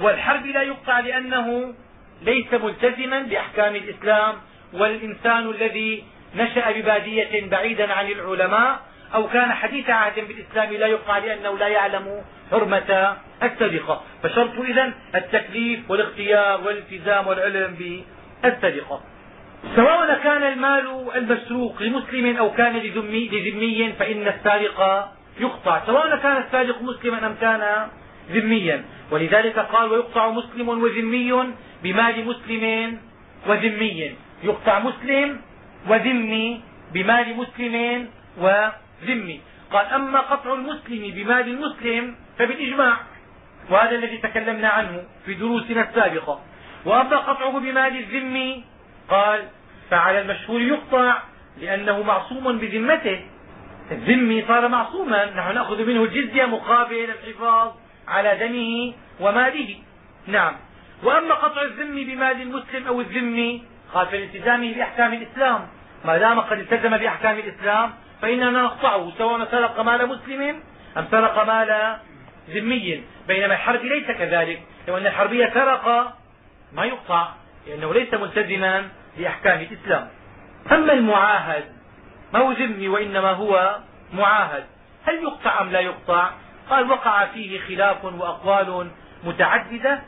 والحرب لا يقطع لأنه ليس ملتزما بأحكام الإسلام والإنسان الذي نشأ ببادية بعيدا عن العلماء أو كان حديث عهد بالإسلام لا يقطع لأنه لا يعلم حرمة السرقة. فشرط إذا التكليف والاختيار والالتزام والعلم بالسرقة. سواء كان المال المسروق لمسلم أو كان لذمي, لذمي فإن السارق يقطع. سواء كان السارق مسلما أم كان ذميا. ولذلك قال ويقطع مسلم وذمي بمال مسلم وذمي. يقطع مسلم وذمي بمال مسلم وذمي. قال أما قطع المسلم بمال المسلم فبالإجماع وهذا الذي تكلمنا عنه في دروسنا السابقة. وأما قطعه بمال الذمي قال فعلى المشهور يقطع لأنه معصوم بذمته. الذمي صار معصوما نحن نأخذ منه الجزية مقابل الحفاظ. على دمه وماله. نعم. وأما قطع الذم بمال المسلم أو الذمي قال فالالتزامه بأحكام الإسلام ما دام قد التزم بأحكام الإسلام فإننا نقطعه سواء سرق مال مسلم أم سرق مال ذمي. بينما الحرب ليس كذلك. لو أن الحربية سرق ما يقطع لأنه ليس ملتزما بأحكام الإسلام. أما المعاهد ما هو ذمي وإنما هو معاهد. هل يقطع أم لا يقطع؟ قال وقع فيه خلاف وأقوال متعددة.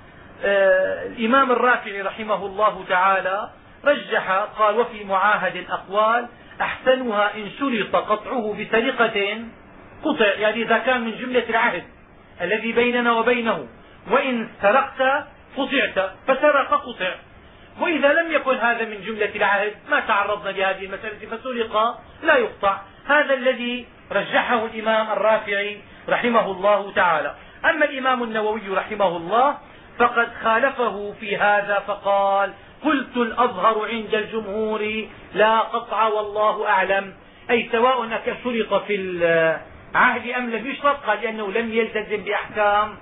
آه الإمام الرافعي رحمه الله تعالى رجح قال وفي معاهد الأقوال أحسنها إن شرط قطعه بسرقة قطع يعني إذا كان من جملة العهد الذي بيننا وبينه وإن سرقت قطعت فسرق قطع. وإذا لم يكن هذا من جملة العهد ما تعرضنا لهذه المسألة فسرق لا يقطع. هذا الذي رجحه الإمام الرافعي رحمه الله تعالى. أما الإمام النووي رحمه الله فقد خالفه في هذا فقال قلت الأظهر عند الجمهور لا قطع والله أعلم. أي سواء شرط في العهد أم لم يشرط قال لأنه لم يلتزم بأحكام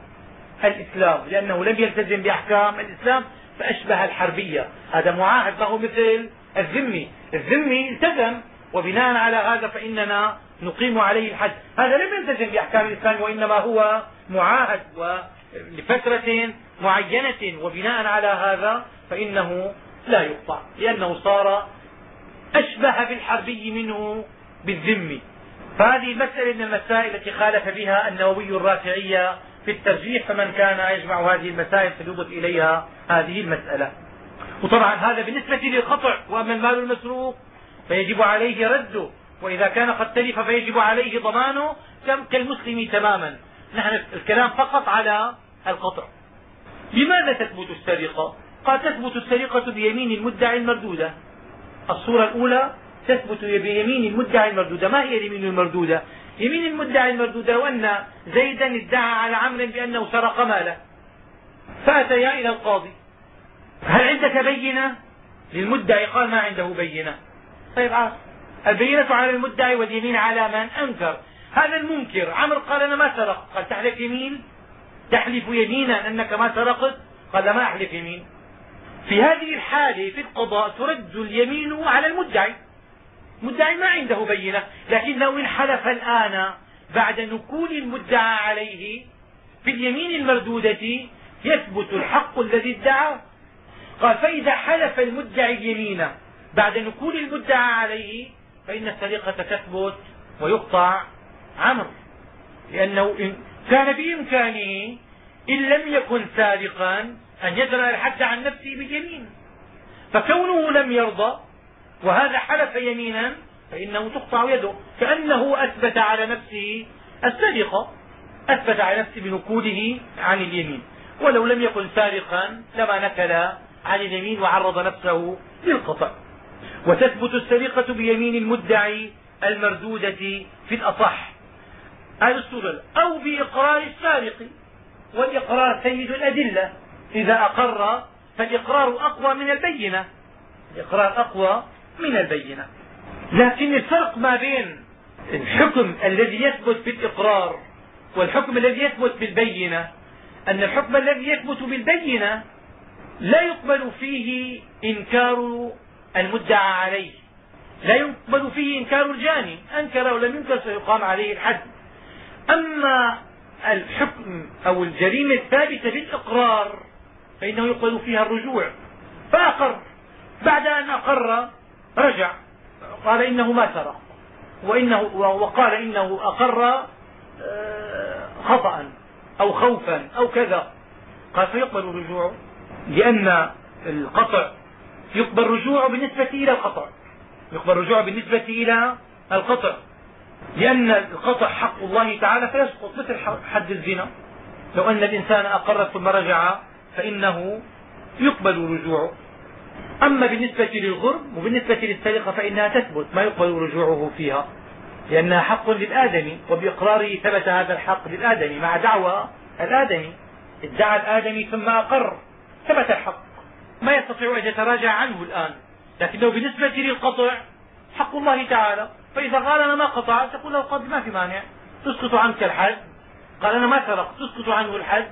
الإسلام. لأنه لم يلتزم بأحكام الإسلام فأشبه الحربية. هذا معاهد ما هو مثل الذمي. الذمي التزم وبناء على هذا فإننا نقيم عليه الحد هذا لم يلتزم بأحكام الإسلام وإنما هو معاهد لفترة معينة وبناء على هذا فإنه لا يقطع لأنه صار أشبه بالحربي منه بالذمي فهذه المسألة من المسائل التي خالف بها النووي الرافعية في الترجيح فمن كان يجمع هذه المسائل فليضف إليها هذه المسألة. وطبعا هذا بالنسبة للقطع وأما المال المسروق فيجب عليه رده. وإذا كان قد تلف فيجب عليه ضمانه كالمسلم تماما. نحن الكلام فقط على القطع. لماذا تثبت السرقة؟ قال تثبت السرقة بيمين المدعي المردودة. الصورة الأولى تثبت بيمين المدعي المردودة. ما هي اليمين المردودة؟ يمين المدعي المردودة لو أن زيدا ادعى على عمرو بأنه سرق ماله. فأتيا إلى القاضي. هل عندك بينة؟ للمدعي قال ما عنده بينة. طيب عاص البينة على المدعي واليمين على من أنكر. هذا المنكر. عمرو قال أنا ما سرقت. قال تحلف يمين؟ تحلف يمينا. أنك ما سرقت؟ قال ما أحلف يمين. في هذه الحالة في القضاء ترد اليمين على المدعي. المدعي ما عنده بينة. لكنه إن حلف الآن بعد نكول المدعى عليه في اليمين المردودة يثبت الحق الذي ادعى. قال فإذا حلف المدعي اليمين بعد نكول المدعى عليه فإن السرقة تثبت ويقطع عمرو. لأنه إن كان بإمكانه إن لم يكن سارقا أن يدرأ الحد عن نفسه باليمين. فكونه لم يرضى وهذا حلف يمينا فإنه تقطع يده. كأنه أثبت على نفسه السرقة أثبت على نفسه بنكوله عن اليمين. ولو لم يكن سارقا لما نكل عن اليمين وعرض نفسه للقطع. وتثبت السرقة بيمين المدعي المردودة في الأصح. هذه الصورة أو بإقرار السارق والإقرار سيد الأدلة. إذا أقر فالإقرار أقوى من البينة. الإقرار أقوى من البينة. لكن الفرق ما بين الحكم الذي يثبت بالإقرار والحكم الذي يثبت بالبينة أن الحكم الذي يثبت بالبينة لا يقبل فيه إنكار المدعى عليه. لا يقبل فيه إنكار الجاني. أنكر ولم ينكر سيقام عليه الحد. أما الحكم أو الجريمة الثابتة بالإقرار فإنه يقبل فيها الرجوع. فأقر. بعد أن أقر رجع. قال إنه ما سرق. وإنه وقال إنه أقر آه، خطأ أو خوفا أو كذا. قال فيقبل رجوعه لأن القطع يقبل رجوعه بالنسبة إلى القطع. يقبل رجوعه بالنسبة إلى القطع. لأن القطع حق الله تعالى فيسقط مثل حد الزنا. لو أن الإنسان أقر ثم رجع فإنه يقبل رجوعه أما بالنسبة للغرب وبالنسبة للسرقة فإنها تثبت ما يقبل رجوعه فيها. لأنها حق للآدمي وبإقراره ثبت هذا الحق للآدمي مع دعوى الآدمي. ادعى الآدمي ثم أقر ثبت الحق. ما يستطيع أن يتراجع عنه الآن. لكنه بالنسبة للقطع حق الله تعالى. فإذا قال أنا ما قطعت تقول له قد ما في مانع. تسقط عنك الحد. قال أنا ما سرق تسقط عنه الحد.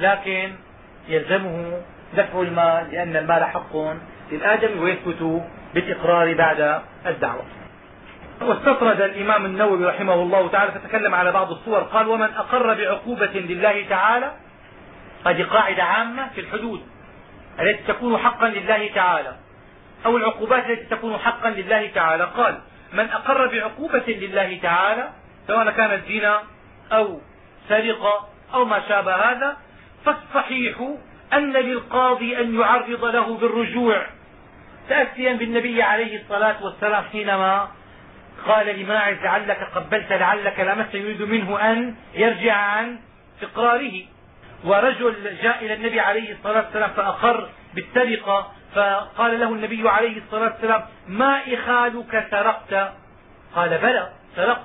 لكن يلزمه دفع المال لأن المال حق للآدم ويثبت بالإقرار بعد الدعوة. واستطرد الإمام النووي رحمه الله تعالى فتكلم على بعض الصور. قال ومن أقر بعقوبة لله تعالى هذه قاعدة عامة في الحدود. التي تكون حقا لله تعالى أو العقوبات التي تكون حقا لله تعالى. قال من أقر بعقوبة لله تعالى سواء كانت زنا أو سرقة أو ما شابه هذا فالصحيح أن للقاضي أن يعرض له بالرجوع تأسيا بالنبي عليه الصلاة والسلام حينما قال لماعز لعلك قبلت لعلك لمست يريد منه أن يرجع عن إقراره. ورجل جاء إلى النبي عليه الصلاة والسلام فأقر بالسرقة فقال له النبي عليه الصلاة والسلام ما إخالك سرقت؟ قال بلى سرقت.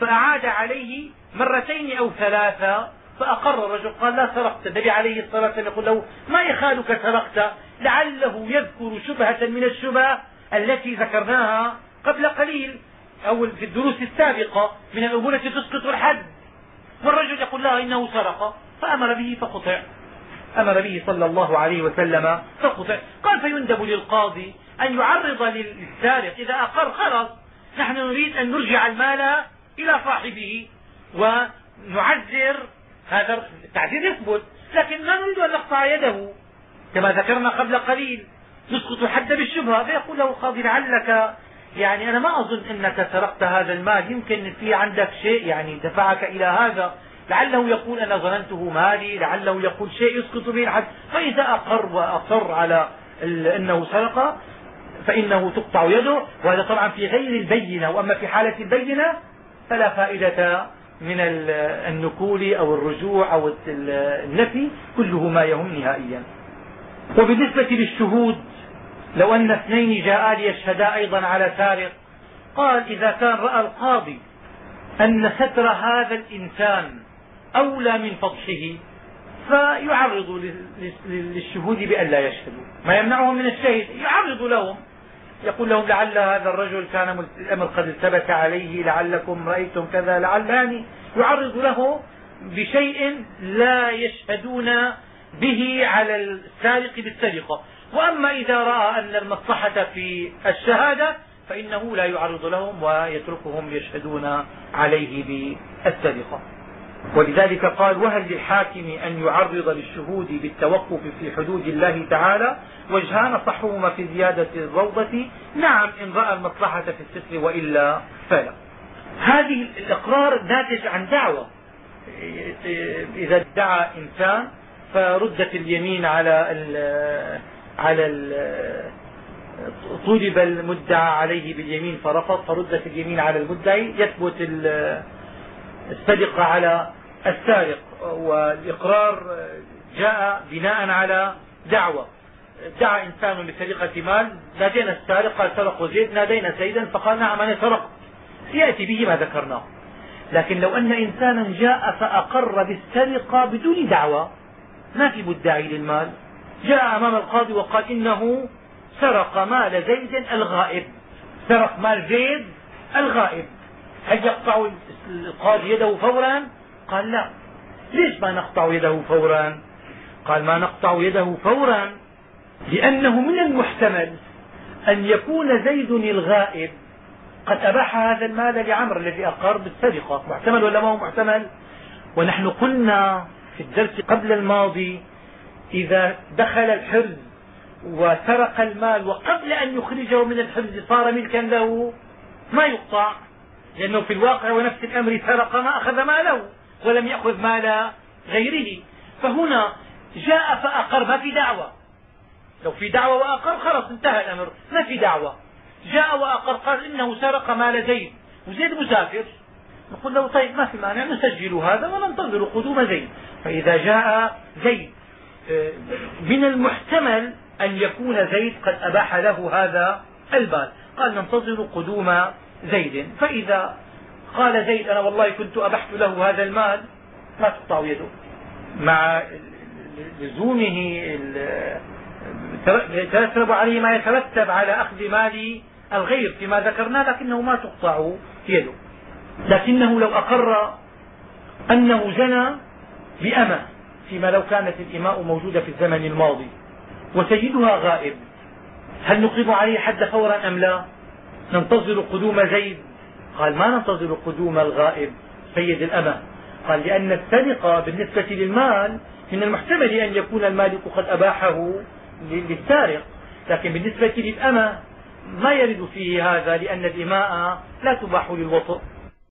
فأعاد عليه مرتين أو ثلاثة فأقر الرجل قال لا سرقت. النبي عليه الصلاة والسلام يقول له ما إخالك سرقت؟ لعله يذكر شبهة من الشبه التي ذكرناها قبل قليل أو في الدروس السابقة من الأمور التي تسقط الحد. والرجل يقول لا إنه سرق. فأمر به فقطع. أمر به صلى الله عليه وسلم فقطع. قال فيندب للقاضي أن يعرض للسارق إذا أقر خلاص نحن نريد أن نرجع المال إلى صاحبه ونعذر هذا التعذير يثبت. لكن لا نريد أن نقطع يده. كما ذكرنا قبل قليل. نسقط الحد بالشبهة. فيقول له القاضي لعلك. يعني أنا ما أظن أنك سرقت هذا المال. يمكن في عندك شيء. يعني دفعك إلى هذا. لعله يقول أنا ظننته مالي لعله يقول شيء يسقط به الحد. فإذا أقر وأصر على أنه سرق فإنه تقطع يده. وهذا طبعا في غير البينة. وأما في حالة البينة فلا فائدة من النكول أو الرجوع أو النفي كله ما يهم نهائيا. وبالنسبة للشهود لو أن اثنين جاءا ليشهدا أيضا على سارق قال إذا كان رأى القاضي أن ستر هذا الإنسان أولى من فضحه فيعرض للشهود بأن لا يشهدوا. ما يمنعهم من الشهد يعرض لهم. يقول لهم لعل هذا الرجل كان الأمر قد التبس عليه لعلكم رأيتم كذا لعل يعني يعرض له بشيء لا يشهدون به على السارق بالسرقة. وأما إذا رأى أن المصلحة في الشهادة فإنه لا يعرض لهم ويتركهم يشهدون عليه بالسرقة. ولذلك قال وهل للحاكم أن يعرض للشهود بالتوقف في حدود الله تعالى وجهان صحهما في زيادة الروضة؟ نعم إن رأى المصلحة في الستر وإلا فلا. هذه الإقرار ناتج عن دعوة. إذا ادعى إنسان فردت اليمين على ال على ال طلب المدعى عليه باليمين فرفض فردت اليمين على المدعي يثبت السرقة على السارق والإقرار جاء بناء على دعوة. ادعى إنسان بسرقة مال نادينا السارق قال سرق زيد نادينا زيدا فقال نعم أنا سرقت. يأتي به ما ذكرناه. لكن لو أن إنسانا جاء فأقر بالسرقة بدون دعوة ما في مدعي للمال. جاء أمام القاضي وقال إنه سرق مال زيد الغائب. سرق مال زيد الغائب. هل يقطع القاضي يده فورا؟ قال لا. ليش ما نقطع يده فورا؟ قال ما نقطع يده فورا لأنه من المحتمل أن يكون زيد الغائب. قد أباح هذا المال لعمر الذي أقر بالسرقة. محتمل ولا ما هو محتمل؟ ونحن قلنا في الدرس قبل الماضي إذا دخل الحرز وسرق المال وقبل أن يخرجه من الحرز صار ملكا له ما يقطع. لأنه في الواقع ونفس الأمر سرق ما أخذ ماله ولم يأخذ مال غيره. فهنا جاء فأقر ما في دعوة. لو في دعوة وأقر خلاص انتهى الأمر. ما في دعوة. جاء وأقر قال إنه سرق مال زيد. وزيد مسافر. نقول له طيب ما في مانع نسجل هذا وننتظر قدوم زيد. فإذا جاء زيد آه، من المحتمل أن يكون زيد قد أباح له هذا المال قال ننتظر قدوم زيد. فإذا قال زيد أنا والله كنت أبحت له هذا المال ما تقطع يده. مع لزومه يترتب عليه ما يترتب على أخذ مال الغير فيما ذكرنا لكنه ما تقطع يده. لكنه لو أقر أنه زنى بأمة فيما لو كانت الإماء موجودة في الزمن الماضي وسيدها غائب هل نقيم عليه حد فورا أم لا؟ ننتظر قدوم زيد قال ما ننتظر قدوم الغائب سيد الأمة. قال لأن السرقة بالنسبة للمال من المحتمل أن يكون المالك قد أباحه للسارق. لكن بالنسبة للأمة ما يرد فيه هذا لأن الإماء لا تباح للوطء